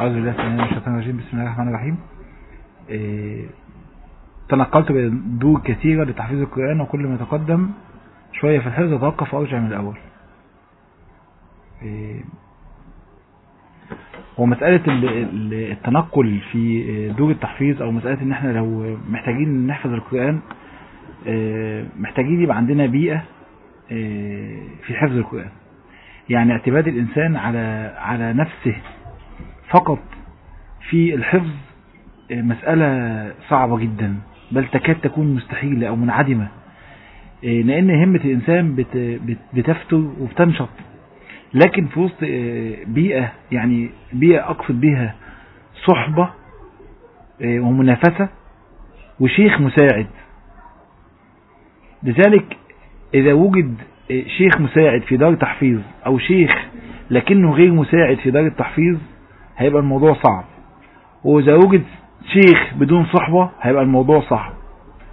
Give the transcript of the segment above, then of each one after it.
أعوذ بالله من الشيطان الرجيم. بسم الله الرحمن الرحيم. إيه تنقلت بدور كثيرة لتحفيظ القرآن وكل ما تقدم شوية في الحفظ أتوقف وأرجع من الأول. إيه ومسألة التنقل في دور التحفيظ أو مسألة إن إحنا لو محتاجين نحفظ القرآن محتاجين يبقى عندنا بيئة في حفظ القرآن. يعني اعتماد الإنسان على على نفسه فقط في الحفظ مسألة صعبة جدا بل تكاد تكون مستحيلة أو منعدمة لأن همة الإنسان بتفتر وبتنشط لكن في وسط بيئة يعني بيئة أقصد بها صحبة ومنافسة وشيخ مساعد. لذلك إذا وجد شيخ مساعد في دار تحفيظ أو شيخ لكنه غير مساعد في دار التحفيظ هيبقى الموضوع صعب. وإذا وجد شيخ بدون صحبة هيبقى الموضوع صعب.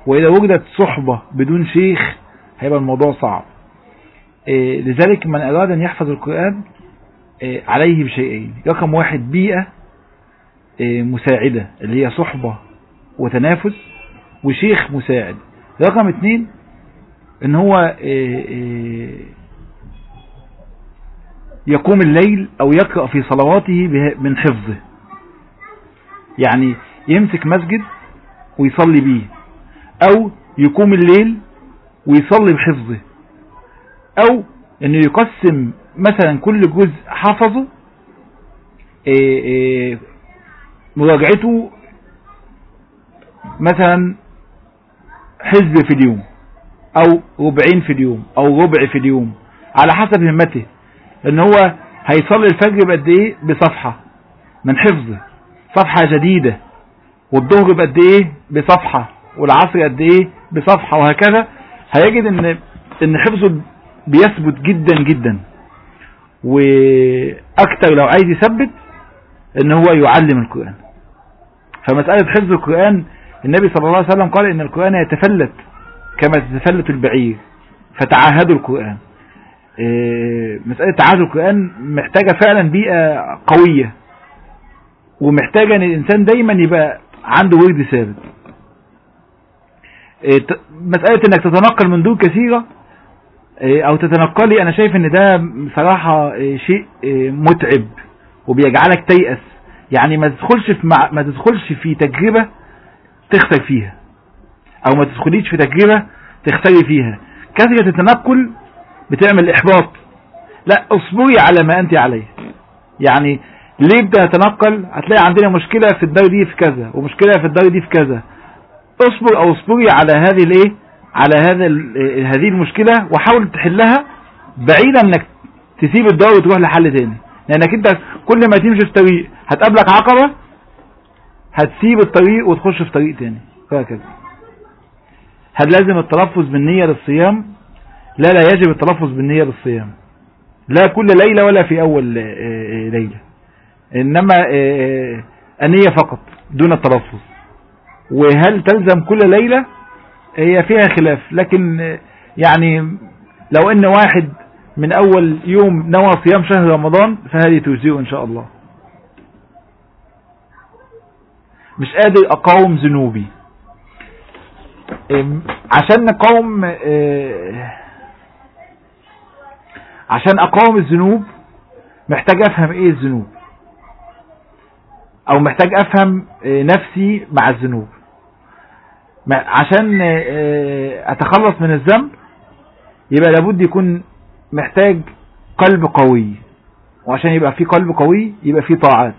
وإذا وجدت صحبة بدون شيخ هيبقى الموضوع صعب. إيه لذلك من أراد أن يحفظ القرآن إيه عليه بشيئين. رقم واحد بيئة إيه مساعدة اللي هي صحبة وتنافس وشيخ مساعد. رقم اتنين إن هو يقوم الليل أو يقرأ في صلواته من حفظه. يعني يمسك مسجد ويصلي بيه. أو يقوم الليل ويصلي بحفظه. أو إنه يقسم مثلا كل جزء حفظه مراجعته مثلا حزب في اليوم أو ربعين في اليوم أو ربع في اليوم على حسب همته. إن هو هيصلي الفجر بقد إيه؟ بصفحة من حفظه صفحة جديدة والظهر بقد إيه؟ بصفحة والعصر قد إيه؟ بصفحة وهكذا. هيجد إن إن حفظه بيثبت جدا جدا. وأكتر لو عايز يثبت إن هو يعلم القرآن. فمسألة حفظ القرآن النبي صلى الله عليه وسلم قال إن القرآن يتفلت كما تتفلت البعير فتعاهدوا القرآن. مسألة تعاهد القرآن محتاجة فعلا بيئة قوية ومحتاجة إن الإنسان دايما يبقى عنده ورد ثابت. مسألة إنك تتنقل من دور كثيرة أو تتنقلي أنا شايف إن ده بصراحة شيء متعب وبيجعلك تيأس. يعني ما تدخلش في مع... ما تدخلش في تجربة تخسر فيها أو ما تدخليش في تجربة تخسري فيها. كثرة التنقل بتعمل إحباط. لا اصبري على ما أنت عليه. يعني ليه بدأ اتنقل هتلاقي عندنا مشكلة في الدار دي في كذا ومشكلة في الدار دي في كذا. اصبر أو اصبري على هذه الإيه؟ على هذا هذه المشكلة وحاول تحلها بعيدا إنك تسيب الدار وتروح لحل تاني. لأنك أنت كل ما تمشي في طريق هتقابلك عقبة هتسيب الطريق وتخش في طريق تاني. وهكذا هل لازم التلفظ بالنية للصيام لا لا يجب التلفظ بالنية للصيام لا كل ليلة ولا في أول ليلة. إنما النية فقط دون التلفظ. وهل تلزم كل ليلة؟ هي فيها خلاف لكن يعني لو إن واحد من أول يوم نوى صيام شهر رمضان فهذه تجزئه إن شاء الله. مش قادر أقاوم ذنوبي. عشان نقاوم عشان أقاوم الذنوب محتاج أفهم إيه الذنوب أو محتاج أفهم نفسي مع الذنوب. عشان أتخلص من الذنب يبقى لابد يكون محتاج قلب قوي. وعشان يبقى في قلب قوي يبقى في طاعات.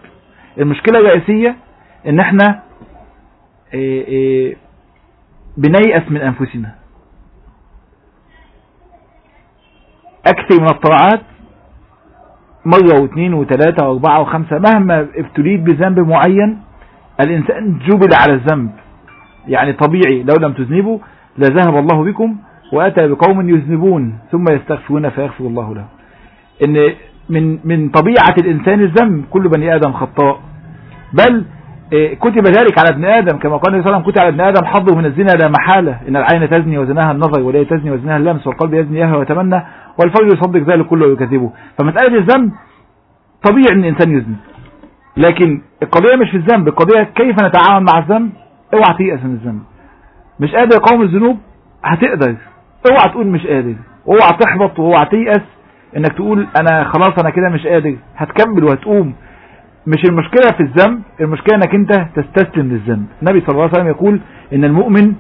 المشكلة الرئيسية إن إحنا بنيأس من أنفسنا. أكثر من الطاعات مرة واثنين وثلاثة وأربعة وخمسة مهما ابتليت بذنب معين الإنسان جبل على الذنب. يعني طبيعي لو لم تذنبوا لذهب الله بكم وأتى بقوم يذنبون ثم يستغفرون فيغفر الله لهم. إن من من طبيعة الإنسان الذنب كل بني آدم خطاء. بل كتب ذلك على ابن آدم كما قال النبي صلى الله عليه وسلم كتب على ابن آدم حظه من الزنا لا محالة إن العين تزني وزناها النظر واليد تزني وزناها اللمس والقلب يزني يهوى ويتمنى والفرج يصدق ذلك كله ويكذبه. فمسألة الذنب طبيعي إن الإنسان يذنب لكن القضية مش في الذنب القضية كيف نتعامل مع الذنب؟ اوعى تيأس من الذنب. مش قادر يقاوم الذنوب؟ هتقدر. اوعى تقول مش قادر. اوعى تحبط وأوعى تيأس إنك تقول أنا خلاص أنا كده مش قادر. هتكمل وهتقوم. مش المشكلة في الذنب المشكلة إنك أنت تستسلم للذنب. النبي صلى الله عليه وسلم يقول إن المؤمن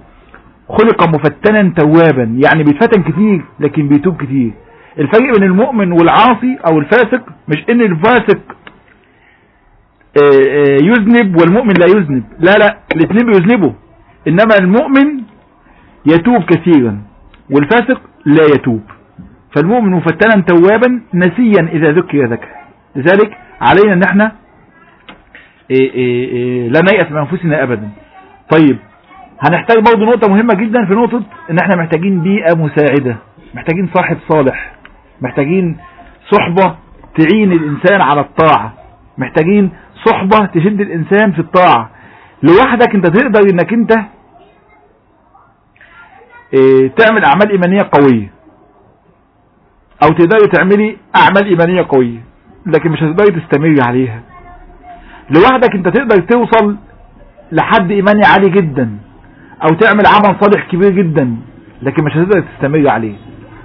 خلق مفتنا توابا يعني بيتفتن كتير لكن بيتوب كتير. الفرق بين المؤمن والعاصي أو الفاسق مش إن الفاسق يذنب والمؤمن لا يذنب. لا لا الاثنين بيذنبوا. إنما المؤمن يتوب كثيرا والفاسق لا يتوب. فالمؤمن مفتنا توابا نسيا إذا ذكر ذكر لذلك علينا ان إحنا لا نيأس من أنفسنا ابدا. طيب هنحتاج برضه نقطة مهمة جدا في نقطة إن إحنا محتاجين بيئة مساعدة محتاجين صاحب صالح محتاجين صحبة تعين الإنسان على الطاعة محتاجين صحبة تشد الإنسان في الطاعة. لوحدك أنت تقدر إنك أنت تعمل أعمال إيمانية قوية أو تقدري تعملي أعمال إيمانية قوية لكن مش هتقدري تستمر عليها. لوحدك انت تقدر توصل لحد إيماني عالي جدا أو تعمل عمل صالح كبير جدا لكن مش هتقدر تستمر عليه.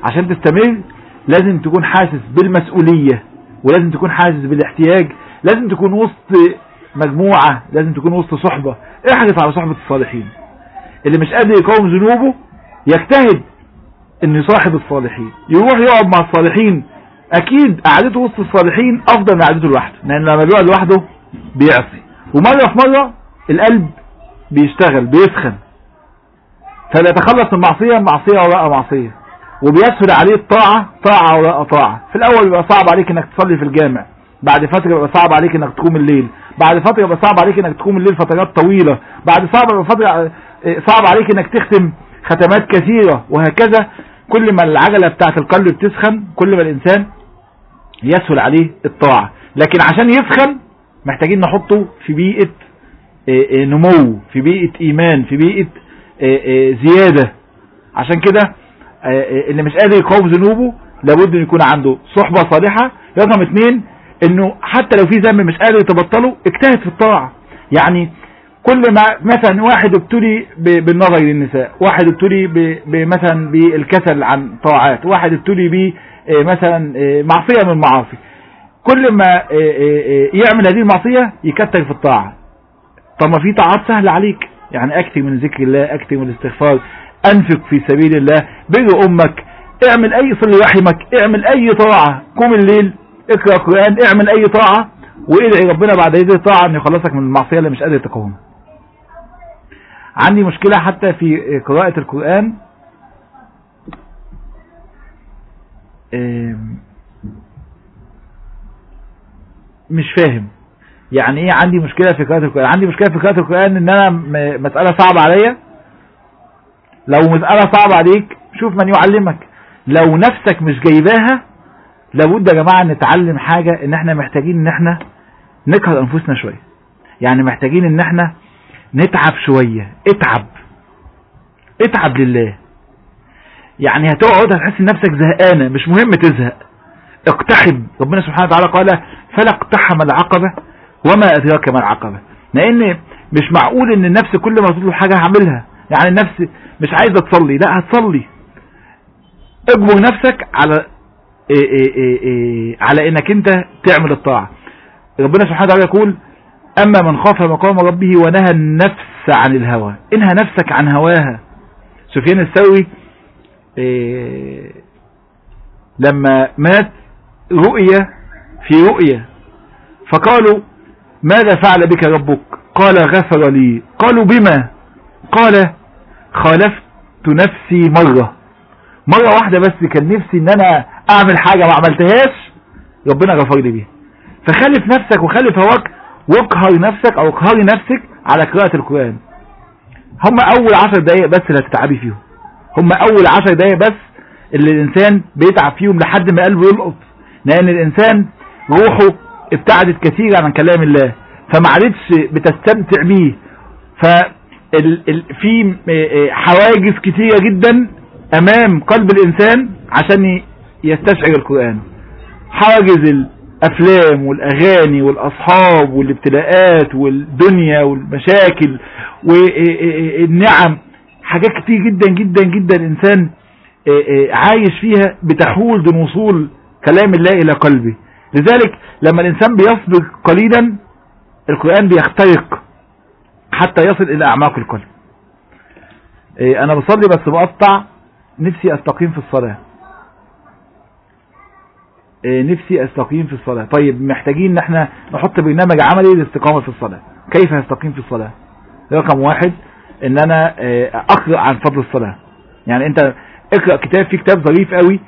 عشان تستمر لازم تكون حاسس بالمسؤولية ولازم تكون حاسس بالاحتياج لازم تكون وسط مجموعة لازم تكون وسط صحبة. احرص على صحبة الصالحين. اللي مش قادر يقاوم ذنوبه يجتهد إنه يصاحب الصالحين. يروح يقعد مع الصالحين. أكيد قعدته وسط الصالحين أفضل من قعدته لوحده لأن لما بيقعد لوحده بيعصي ومرة في مرة القلب بيشتغل بيسخن. فبيتخلص من معصية معصية وراء معصية. وبيسهل عليه الطاعة طاعة وراء طاعة. في الأول بيبقى صعب عليك إنك تصلي في الجامع. بعد فترة بيبقى صعب عليك إنك تقوم الليل. بعد فترة بيبقى صعب عليك إنك تقوم الليل فترات طويلة. بعد صعب فترة صعب عليك إنك تختم ختمات كثيرة. وهكذا كل ما العجلة بتاعت القلب بتسخن كل ما الإنسان يسهل عليه الطاعة. لكن عشان يسخن محتاجين نحطه في بيئة نمو في بيئة إيمان في بيئة زيادة. عشان كده اللي مش قادر يقاوم ذنوبه لابد ان يكون عنده صحبة صالحة. رقم اتنين إنه حتى لو في ذنب مش قادر يتبطله اجتهد في الطاعة. يعني كل ما مثلا واحد ابتلي بالنظر للنساء واحد ابتلي مثلا بالكسل عن طاعات واحد ابتلي مثلا معصية من المعاصي. كل ما يعمل هذه المعصية يكتر في الطاعة. طب ما في طاعات سهلة عليك. يعني أكتر من ذكر الله أكتر من الاستغفار انفق في سبيل الله بر أمك اعمل أي صل رحمك اعمل أي طاعة قوم الليل اقرأ قرآن اعمل أي طاعة وادعي ربنا بعد هذه الطاعة أن يخلصك من المعصية اللي مش قادر تقاومها عندي مشكلة حتى في قراءة القرآن. مش فاهم. يعني إيه؟ عندي مشكلة في قراءة القرآن. عندي مشكلة في قراءة القرآن إن أنا مسألة صعبة عليا. لو مسألة صعبة عليك شوف من يعلمك. لو نفسك مش جايباها لابد يا جماعة نتعلم حاجة إن إحنا محتاجين إن إحنا نكهر أنفسنا شوية. يعني محتاجين إن إحنا نتعب شوية. اتعب. اتعب لله. يعني هتقعد هتحس نفسك زهقانة. مش مهم تزهق. اقتحم. ربنا سبحانه وتعالى قال فلا اقتحم العقبة وما أدراك ما العقبة. لأن مش معقول إن النفس كل ما تطلب حاجة هعملها. يعني النفس مش عايزة تصلي لا هتصلي. اجبر نفسك على إيه إيه إيه على إنك أنت تعمل الطاعة. ربنا سبحانه وتعالى يقول أما من خاف مقام ربه ونهى النفس عن الهوى. انهى نفسك عن هواها. سفيان الثوري لما مات رؤية في رؤية. فقالوا ماذا فعل بك ربك؟ قال غفر لي. قالوا بما؟ قال خالفت نفسي مرة. مرة واحدة بس كان نفسي إن أنا أعمل حاجة ما عملتهاش ربنا غفر لي بيها. فخلف نفسك وخلف هواك واقهر نفسك أو اقهري نفسك على قراءة القرآن. هم أول عشر دقايق بس اللي هتتعبي فيهم. هم أول عشر دقايق بس اللي الإنسان بيتعب فيهم لحد ما قلبه يلقط. لأن الإنسان روحه ابتعدت كثيرا عن كلام الله فما عادتش بتستمتع بيه. ف في حواجز كثيرة جدا أمام قلب الإنسان عشان يستشعر القرآن. حواجز الأفلام والأغاني والأصحاب والابتلاءات والدنيا والمشاكل والنعم حاجات كتير جدا جدا جدا الإنسان عايش فيها بتحول دون وصول كلام الله إلى قلبه لذلك لما الإنسان بيصبر قليلا القرآن بيخترق حتى يصل إلى أعماق القلب. أنا بصلي بس بقطع نفسي أستقيم في الصلاة. نفسي أستقيم في الصلاة. طيب محتاجين إن إحنا نحط برنامج عملي للاستقامة في الصلاة. كيف استقيم في الصلاة؟ رقم واحد إن أنا أقرأ عن فضل الصلاة. يعني أنت اقرأ كتاب في كتاب ظريف قوي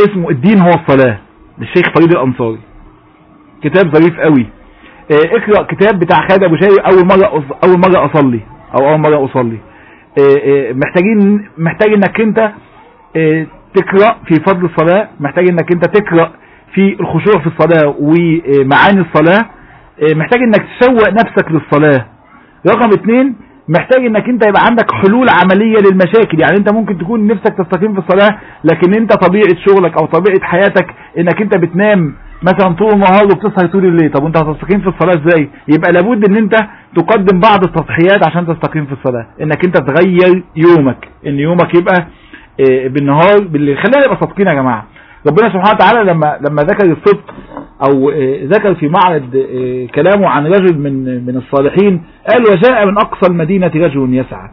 اسمه الدين هو الصلاة للشيخ فريد الأنصاري. كتاب ظريف قوي. اقرأ كتاب بتاع خالد أبو شاي أول مرة أول مرة أصلي أو أول مرة أصلي. محتاجين محتاج إنك أنت تقرأ في فضل الصلاة محتاج إنك أنت تقرأ في الخشوع في الصلاة ومعاني الصلاة. محتاج إنك تشوق نفسك للصلاة. رقم اتنين محتاج انك انت يبقى عندك حلول عملية للمشاكل. يعني انت ممكن تكون نفسك تستقيم في الصلاة لكن انت طبيعة شغلك أو طبيعة حياتك انك انت بتنام مثلا طول النهار وبتصحى طول الليل. طب وانت هتستقيم في الصلاة إزاي؟ يبقى لابد ان انت تقدم بعض التضحيات عشان تستقيم في الصلاة. انك انت تغير يومك. ان يومك يبقى بالنهار بالليل. خلينا نبقى صادقين يا جماعة. ربنا سبحانه وتعالى لما لما ذكر الصدق أو ذكر في معرض كلامه عن رجل من من الصالحين قال وجاء من أقصى المدينة رجل يسعى.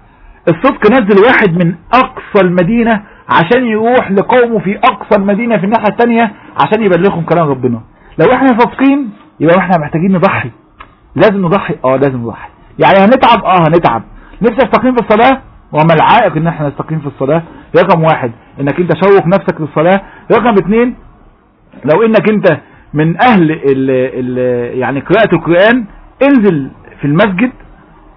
الصدق نزل واحد من أقصى المدينة عشان يروح لقومه في أقصى المدينة في الناحية التانية عشان يبلغهم كلام ربنا. لو إحنا صادقين يبقى إحنا محتاجين نضحي. لازم نضحي؟ آه لازم نضحي. يعني هنتعب؟ آه هنتعب. نفسي استقيم في الصلاة؟ وما العائق إن إحنا نستقيم في الصلاة؟ رقم واحد إنك أنت شوق نفسك للصلاة. رقم اتنين لو إنك أنت من أهل ال ال يعني قراءة القرآن انزل في المسجد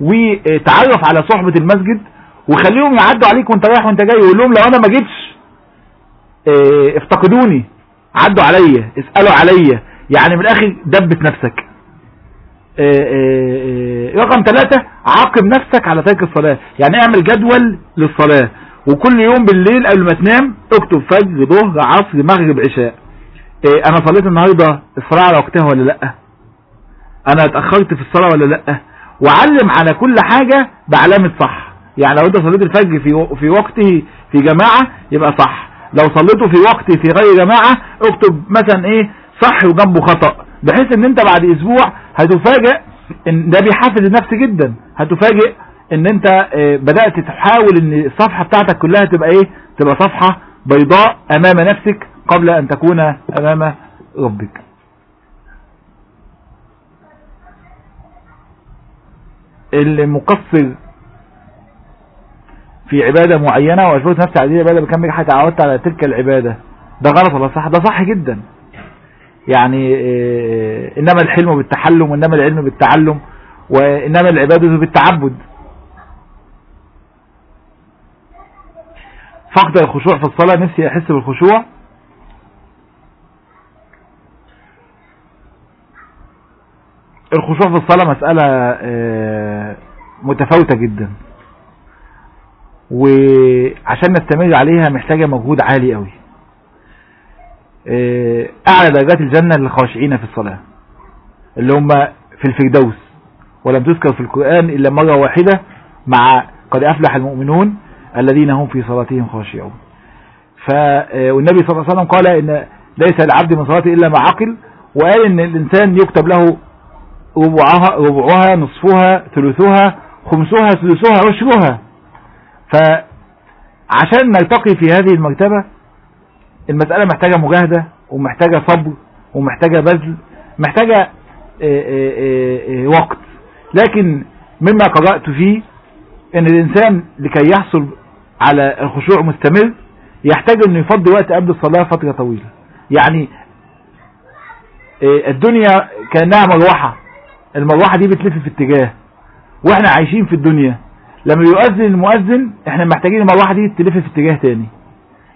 وتعرف على صحبة المسجد وخليهم يعدوا عليك وانت رايح وانت جاي وقول لهم لو أنا ما جيتش آه افتقدوني عدوا عليا اسألوا عليا. يعني من الآخر دبت نفسك. آه آه رقم ثلاثة عاقب نفسك على ترك الصلاة. يعني اعمل جدول للصلاة. وكل يوم بالليل قبل ما تنام اكتب فجر ظهر عصر مغرب عشاء. أنا صليت النهاردة الصلاة على وقتها ولا لأ؟ أنا اتأخرت في الصلاة ولا لأ؟ وعلم على كل حاجة بعلامة صح. يعني لو أنت صليت الفجر في في وقته في جماعة يبقى صح. لو صليته في وقته في غير جماعة اكتب مثلا إيه صح وجنبه خطأ. بحيث إن أنت بعد أسبوع هتفاجئ إن ده بيحفز النفس جدا. هتفاجئ إن أنت آه بدأت تحاول إن الصفحة بتاعتك كلها تبقى إيه تبقى صفحة بيضاء أمام نفسك. قبل أن تكون أمام ربك. المقصر في عبادة معينة وأشبهت نفسي على هذه العبادة بكم حتى تعودت على تلك العبادة. ده غلط ولا صح ده صح جدا. يعني إيه إنما الحلم بالتحلم وإنما العلم بالتعلم وإنما العبادة بالتعبد. فقد الخشوع في الصلاة نفسي أحس بالخشوع. الخشوع في الصلاة مسألة إيه متفاوتة جدا. وعشان نستمر عليها محتاجة مجهود عالي قوي. أعلى درجات الجنة للخاشعين في الصلاة. اللي هم في الفردوس. ولم تذكر في القرآن إلا مرة واحدة مع قد أفلح المؤمنون الذين هم في صلاتهم خاشعون. والنبي صلى الله عليه وسلم قال إن ليس العبد من صلاته إلا ما عقل وقال إن الإنسان يكتب له ربعها, ربعها نصفها ثلثها خمسها ثلثها عشرها فعشان نرتقي في هذه المرتبة المسألة محتاجة مجاهدة ومحتاجة صبر ومحتاجة بذل محتاجة اي اي اي وقت. لكن مما قرأت فيه إن الإنسان لكي يحصل على الخشوع مستمر يحتاج انه يفضي وقت قبل الصلاة فترة طويلة. يعني الدنيا كأنها مروحة. المروحة دي بتلف في اتجاه وإحنا عايشين في الدنيا لما يؤذن المؤذن إحنا محتاجين المروحة دي تلف في اتجاه تاني.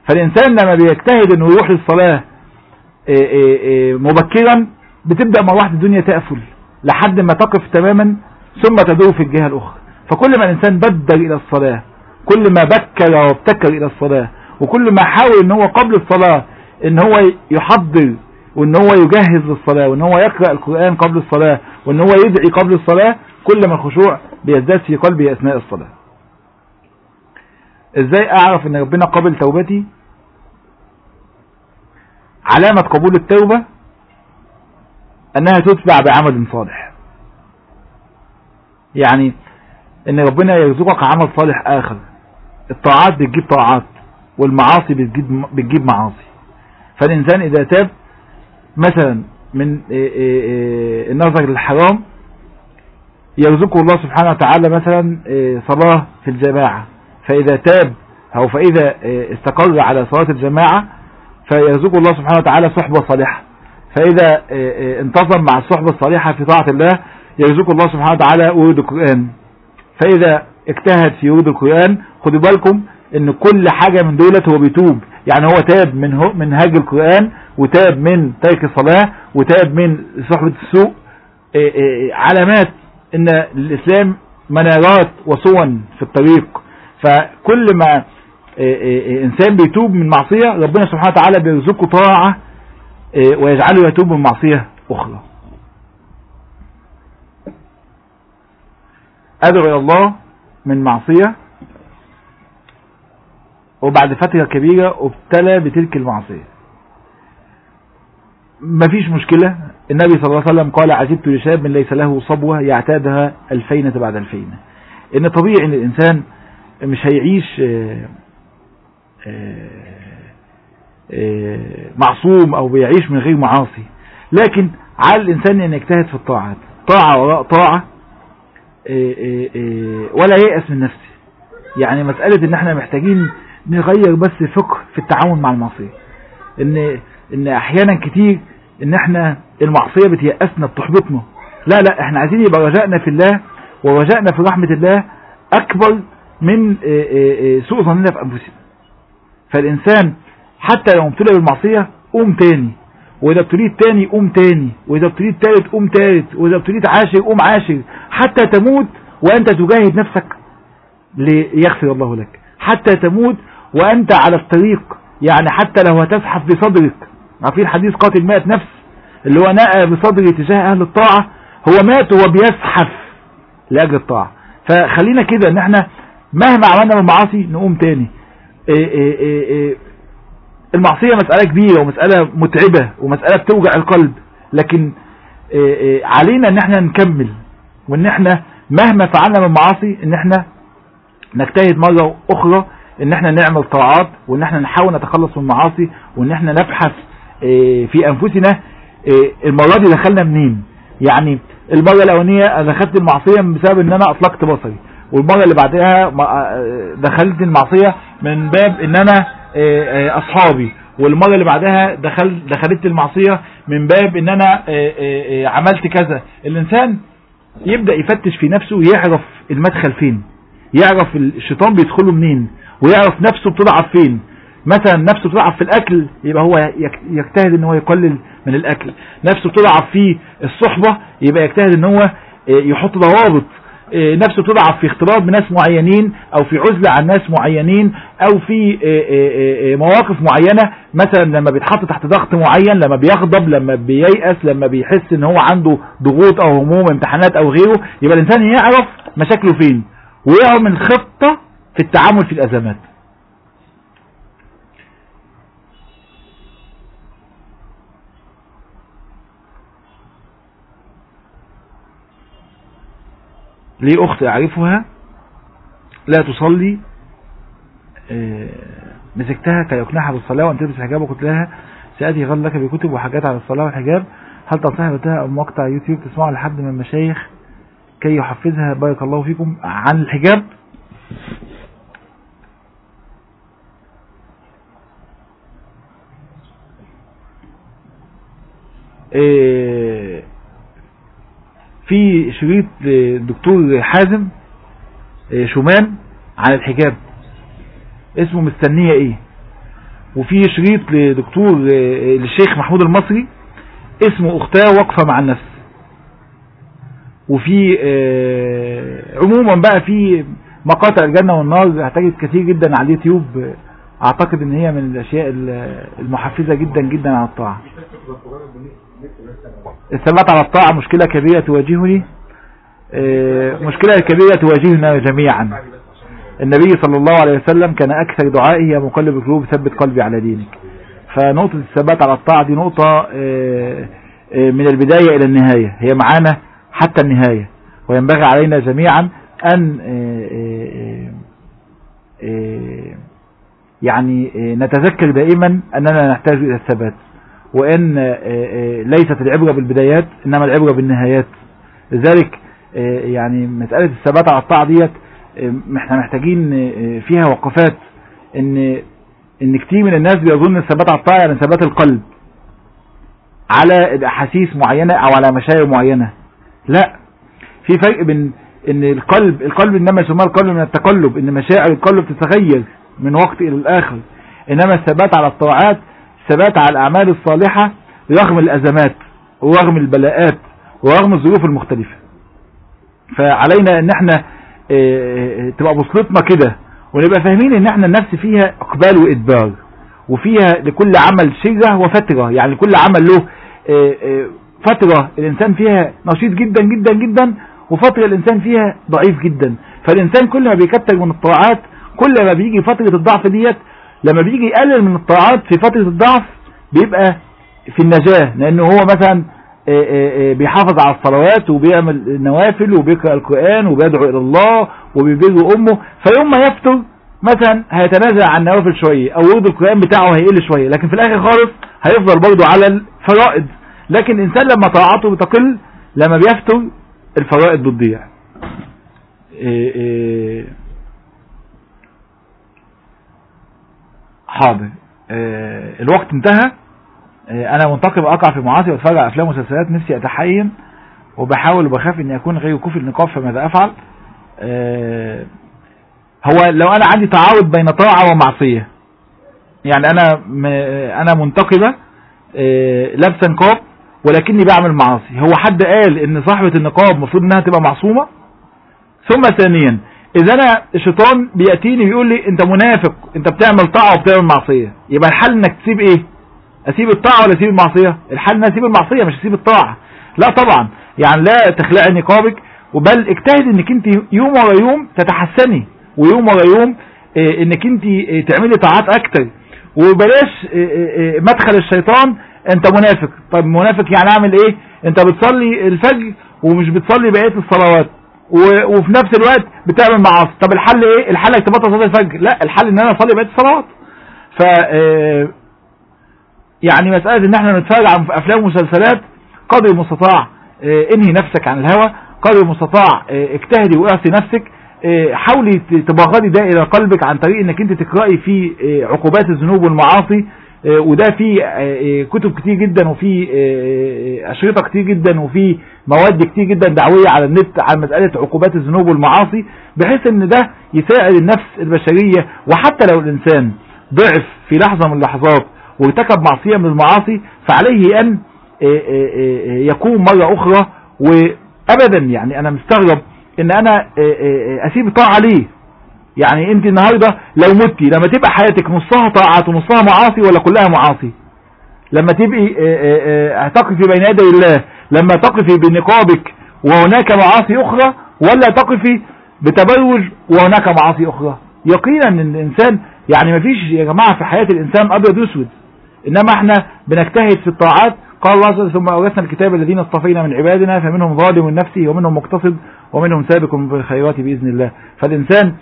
فالإنسان لما بيجتهد إنه يروح للصلاة اي اي اي مبكرا بتبدأ مروحة الدنيا تقفل لحد ما تقف تماما ثم تدور في الجهة الأخرى. فكل ما الإنسان بدر إلى الصلاة كل ما بكر وابتكر إلى الصلاة وكل ما حاول إن هو قبل الصلاة إن هو يحضر وإن هو يجهز للصلاة وإن هو يقرأ القرآن قبل الصلاة وإن هو يدعي قبل الصلاة كل ما الخشوع بيزداد في قلبي أثناء الصلاة. إزاي أعرف إن ربنا قبل توبتي؟ علامة قبول التوبة أنها تتبع بعمل صالح. يعني إن ربنا يرزقك عمل صالح آخر. الطاعات بتجيب طاعات والمعاصي بتجيب, بتجيب معاصي. فالإنسان إذا تاب مثلا من النظر للحرام يرزقه الله سبحانه وتعالى مثلا صلاة في الجماعة. فإذا تاب أو فإذا استقر على صلاة الجماعة فيرزقه الله سبحانه وتعالى صحبة صالحة. فإذا انتظم مع الصحبة الصالحة في طاعة الله يرزقه الله سبحانه وتعالى ورود القرآن. فإذا اجتهد في ورود القرآن خدوا بالكم إن كل حاجة من دولت هو بيتوب. يعني هو تاب من هو من هاج القرآن وتاب من ترك الصلاة وتاب من صحبة السوء علامات إن الإسلام منارات وصون في الطريق. فكل ما إنسان بيتوب من معصية ربنا سبحانه وتعالى بيرزقه طاعة ويجعله يتوب من معصية أخرى. أدعو إلى الله من معصية وبعد فترة كبيرة ابتلى بتلك المعصية. مفيش مشكلة. النبي صلى الله عليه وسلم قال عجبت لشاب ليس له صبوة يعتادها الفينة بعد الفينة. إن طبيعي إن الإنسان مش هيعيش معصوم أو بيعيش من غير معاصي. لكن على الإنسان إن يجتهد في الطاعات طاعة وراء طاعة ولا ييأس من نفسه. يعني مسألة إن إحنا محتاجين نغير بس فقه في التعامل مع المعصية. إن إن أحيانا كتير إن إحنا المعصية بتيأسنا بتحبطنا. لا لا إحنا عايزين يبقى رجائنا في الله ورجائنا في رحمة الله أكبر من سوء ظننا في أنفسنا. فالإنسان حتى لو ابتلى بالمعصية قوم تاني وإذا ابتليت تاني قوم تاني وإذا ابتليت تالت قوم تالت وإذا ابتليت عاشر قوم عاشر حتى تموت وأنت تجاهد نفسك ليغفر الله لك. حتى تموت وأنت على الطريق يعني حتى لو هتزحف بصدرك عارفين حديث قاتل مئة نفس اللي هو نأى بصدره تجاه أهل الطاعة هو مات وهو بيزحف لأجل الطاعة. فخلينا كده إن إحنا مهما عملنا من معاصي نقوم تاني. إيه إيه إيه المعصية مسألة كبيرة ومسألة متعبة ومسألة بتوجع القلب لكن علينا إن إحنا نكمل. وإن إحنا مهما فعلنا من معاصي إن إحنا نجتهد مرة أخرى إن إحنا نعمل طاعات وإن إحنا نحاول نتخلص من المعاصي وإن إحنا نبحث في أنفسنا المرة دي دخلنا منين؟ يعني المرة الأولانية دخلت المعصية بسبب إن أنا أطلقت بصري والمرة اللي بعدها دخلت المعصية من باب إن أنا أصحابي والمرة اللي بعدها دخل دخلت المعصية من باب إن أنا عملت كذا. الإنسان يبدأ يفتش في نفسه ويعرف المدخل فين يعرف الشيطان بيدخله منين ويعرف نفسه بتضعف فين. مثلا نفسه بتضعف في الأكل يبقى هو يجتهد إن هو يقلل من الأكل. نفسه بتضعف في الصحبة يبقى يجتهد إن هو يحط ضوابط. نفسه تضعف في اختلاط بناس معينين أو في عزلة عن ناس معينين أو في مواقف معينة. مثلا لما بيتحط تحت ضغط معين لما بيغضب لما بييأس لما بيحس إن هو عنده ضغوط أو هموم امتحانات أو غيره يبقى الإنسان يعرف مشاكله فين ويعمل خطة في التعامل في الأزمات. لي أخت أعرفها لا تصلي مسكتها كي يقنعها بالصلاة وأن تلبس الحجاب وقلت لها سأتي غد لك بكتب وحاجات على الصلاة والحجاب. هل تنصحي بها أو مقطع يوتيوب تسمعه لحد من المشايخ كي يحفزها بارك الله فيكم عن الحجاب في شريط دكتور حازم شومان عن الحجاب. اسمه مستنية إيه؟ وفي شريط لدكتور للشيخ محمود المصري اسمه اختاه وقفة مع النفس. وفي عموما بقى في مقاطع الجنة والنار هتجد كتير جدا على اليوتيوب اعتقد ان هي من الاشياء المحفزة جدا جدا على الطاعة. الثبات على الطاعة مشكلة كبيرة تواجهني. مشكلة كبيرة تواجهنا جميعا. النبي صلى الله عليه وسلم كان أكثر دعائه يا مقلب القلوب ثبت قلبي على دينك. فنقطة الثبات على الطاعة دي نقطة من البداية إلى النهاية. هي معانا حتى النهاية. وينبغي علينا جميعا أن يعني نتذكر دائما أننا نحتاج إلى الثبات. وأن ليست العبرة بالبدايات إنما العبرة بالنهايات. لذلك يعني مسألة الثبات على الطاعة ديت إحنا محتاجين فيها وقفات إن إن كتير من الناس بيظن الثبات على الطاعة يعني ثبات القلب على أحاسيس معينة أو على مشاعر معينة. لا في فرق بين إن القلب القلب إنما يسمى القلب من التقلب إن مشاعر القلب تتغير من وقت إلى الآخر. إنما الثبات على الطاعات ثبات على الأعمال الصالحة رغم الأزمات ورغم البلاءات ورغم الظروف المختلفة. فعلينا ان إحنا آه تبقى بصلتنا كده ونبقى فاهمين ان إحنا النفس فيها اقبال وإدبار وفيها لكل عمل شجة وفترة يعني لكل عمل له آه فترة الإنسان فيها نشيط جدا جدا جدا وفترة الإنسان فيها ضعيف جدا. فالإنسان كل ما بيكتر من الطاعات كل ما بيجي فترة الضعف ديت لما بيجي يقلل من الطاعات في فترة الضعف بيبقى في النجاة لأنه هو مثلا بيحافظ على الصلوات وبيعمل نوافل وبيقرأ القرآن وبيدعو إلى الله وبيبر أمه. فيوم ما يفتر مثلا هيتنازع عن النوافل شوية أو ورد القرآن بتاعه هيقل شوية لكن في الآخر خالص هيفضل برضه على الفرائض. لكن الإنسان لما طاعته بتقل لما بيفتر الفرائض بتضيع. حاضر. الوقت انتهى. أنا منتقب أقع في معاصي وأتفرج على أفلام ومسلسلات نفسي أتحين وبحاول وبخاف إني أكون غير كفء النقاب فماذا أفعل. أه هو لو أنا عندي تعارض بين طاعة ومعصية يعني أنا أنا منتقبة أه لابسه نقاب ولكني بعمل معاصي. هو حد قال إن صاحبة النقاب المفروض إنها تبقى معصومة؟ ثم ثانيا إذا أنا الشيطان بيأتيني بيقول لي أنت منافق أنت بتعمل طاعة وبتعمل معصية يبقى الحل إنك تسيب إيه؟ اسيب الطاعة ولا اسيب المعصية. الحل ان اسيب المعصية مش اسيب الطاعة. لا طبعا. يعني لا تخلعي نقابك وبل اجتهد إنك أنت يوم ورا يوم تتحسني ويوم ورا يوم آه إنك أنت آه تعملي طاعات أكتر. وبلاش آه مدخل الشيطان أنت منافق. طب منافق يعني أعمل إيه؟ أنت بتصلي الفجر ومش بتصلي بقية الصلوات. وفي نفس الوقت بتعمل معاصي. طب الحل إيه؟ الحل إنك تبطل صلاة الفجر. لا الحل إن أنا أصلي بقية الصلوات. ف يعني مسألة إن إحنا نتفرج عن أفلام ومسلسلات قدر المستطاع آه انهي نفسك عن الهوى قدر المستطاع آه اجتهدي واعصي نفسك آه حاولي تبغضي ده إلى قلبك عن طريق إنك أنت تقرأي في عقوبات الذنوب والمعاصي وده في كتب كتير جدا وفي أشرطة كتير جدا وفي مواد كتير جدا دعوية على النت عن مسألة عقوبات الذنوب والمعاصي بحيث إن ده يساعد النفس البشرية وحتى لو الإنسان ضعف في لحظة من اللحظات وارتكب معصية من المعاصي فعليه أن يقوم مرة أخرى وأبدا يعني أنا مستغرب أن أنا أسيب طاعة ليه؟ يعني أنت النهاردة لو متي لما تبقى حياتك نصها طاعات ونصها معاصي ولا كلها معاصي؟ لما تبقي تقفي بين يدي الله لما تقفي بنقابك وهناك معاصي أخرى ولا تقفي بتبرج وهناك معاصي أخرى؟ يقينا أن الإنسان يعني مفيش يا جماعة في حياة الإنسان أبيض وأسود. إنما إحنا بنجتهد في الطاعات. قال الله ثم أورثنا الكتاب الذين اصطفينا من عبادنا فمنهم ظالم لنفسه ومنهم مقتصد ومنهم سابق بالخيرات بإذن الله. فالإنسان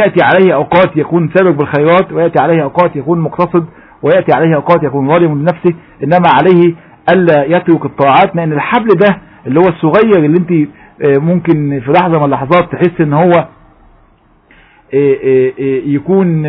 يأتي عليه أوقات يكون سابق بالخيرات ويأتي عليه أوقات يكون مقتصد ويأتي عليه أوقات يكون ظالم لنفسه إنما عليه ألا يترك الطاعات لأن الحبل ده اللي هو الصغير اللي أنت ممكن في لحظة من اللحظات تحس إن هو يكون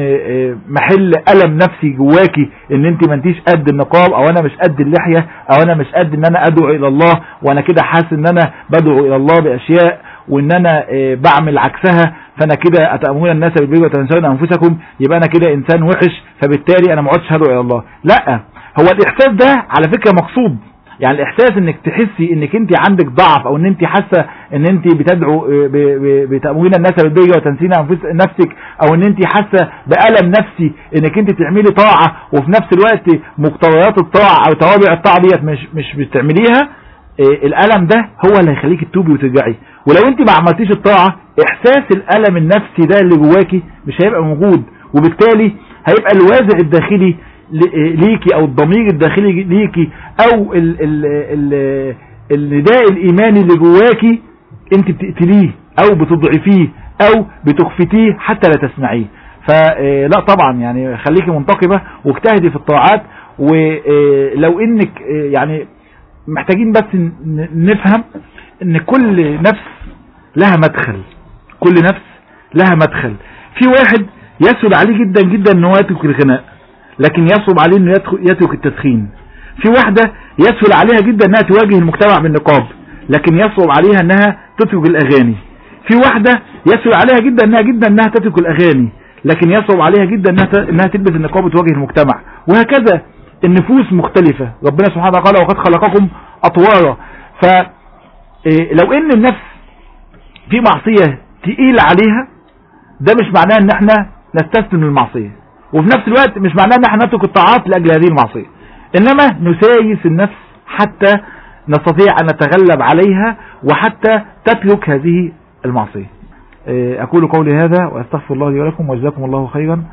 محل ألم نفسي جواكي إن أنت ما أنتيش قد النقاب أو أنا مش قد اللحية أو أنا مش قد إن أنا أدعو إلى الله وأنا كده حاسس إن أنا بدعو إلى الله بأشياء وإن أنا بعمل عكسها فأنا كده أتأمرون الناس بالبر وتنسون أنفسكم يبقى أنا كده إنسان وحش فبالتالي أنا ما اقعدش هدعو إلى الله. لأ هو الإحساس ده على فكرة مقصود. يعني الإحساس إنك تحسي إنك أنت عندك ضعف أو إن أنت حاسة إن أنت بتدعو بتأمرين الناس بالبر وتنسين نفسك أو إن أنت حاسة بألم نفسي إنك أنت تعملي طاعة وفي نفس الوقت مقتضيات الطاعة أو توابع الطاعة ديت مش مش بتعمليها الألم ده هو اللي هيخليك تتوبي وترجعي. ولو أنت ما عملتيش الطاعة إحساس الألم النفسي ده اللي جواكي مش هيبقى موجود وبالتالي هيبقى الوازع الداخلي ليكي أو الضمير الداخلي ليكي أو ال ال ال النداء الإيماني اللي جواكي انت بتقتليه أو بتضعفيه أو بتخفتيه حتى لا تسمعيه. فلا طبعا يعني خليكي منتقبة واجتهدي في الطاعات ولو إنك يعني محتاجين بس نفهم إن كل نفس لها مدخل. كل نفس لها مدخل. في واحد يسهل عليه جدا جدا انه يترك الغناء. لكن يصعب عليه إنه يترك التدخين. في واحدة يسهل عليها جدا إنها تواجه المجتمع بالنقاب لكن يصعب عليها إنها تترك الأغاني. في واحدة يسهل عليها جدا انها جدا إنها تترك الأغاني لكن يصعب عليها جدا إنها إنها تلبس النقاب وتواجه المجتمع. وهكذا النفوس مختلفة. ربنا سبحانه وتعالى وقد خلقكم أطوارا. فلو إن النفس في معصية تقيل عليها ده مش معناه إن إحنا نستسلم للمعصية. وفي نفس الوقت مش معناه إن إحنا نترك الطاعات لأجل هذه المعصية. إنما نسايس النفس حتى نستطيع أن نتغلب عليها وحتى تترك هذه المعصية. أقول قولي هذا وأستغفر الله لي ولكم وجزاكم الله خيرا.